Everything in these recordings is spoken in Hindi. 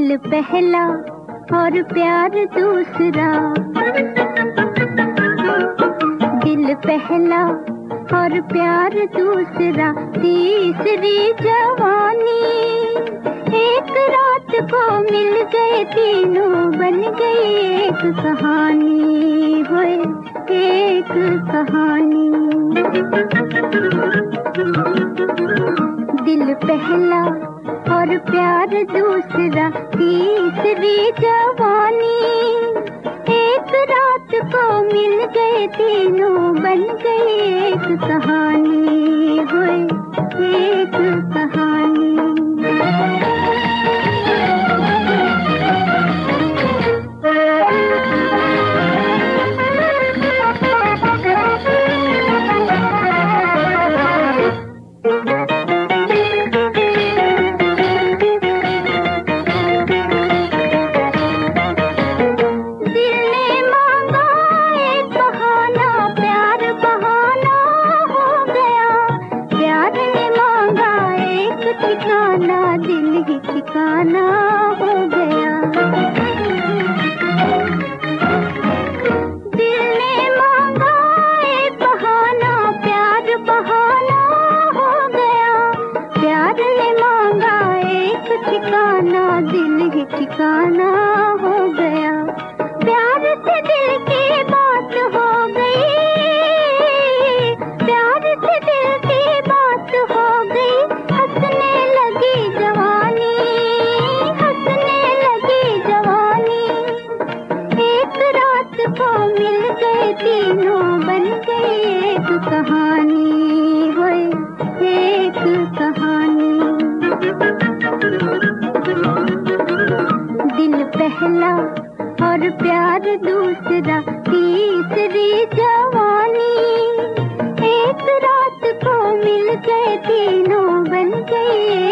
पहला और प्यार दूसरा। दिल पहला और प्यार दूसरा। तीसरी जवानी। एक रात को मिल गए तीनों बन गई एक कहानी। हुए एक कहानी। दिल पहला और प्यार दूसरा तीसरी जवानी। एक रात को मिल गए तीनों, बन गए एक कहानी। हुए, एक कहानी। ठिकाना हो गया। दिल ने मांगा बहाना, प्यार बहाना हो गया। प्यार ने मांगा एक ठिकाना, दिल ही ठिकाना गए तीनों बन गए।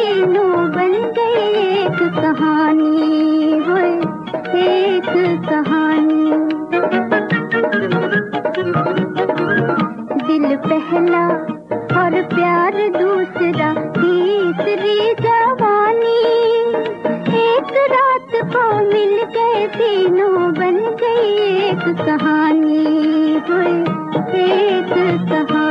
तीनों बन गए एक कहानी, वो एक कहानी। दिल पहला और प्यार दूसरा, तीसरी जवानी। एक रात को मिल गए तीनों बन गई एक कहानी, वो एक कहानी।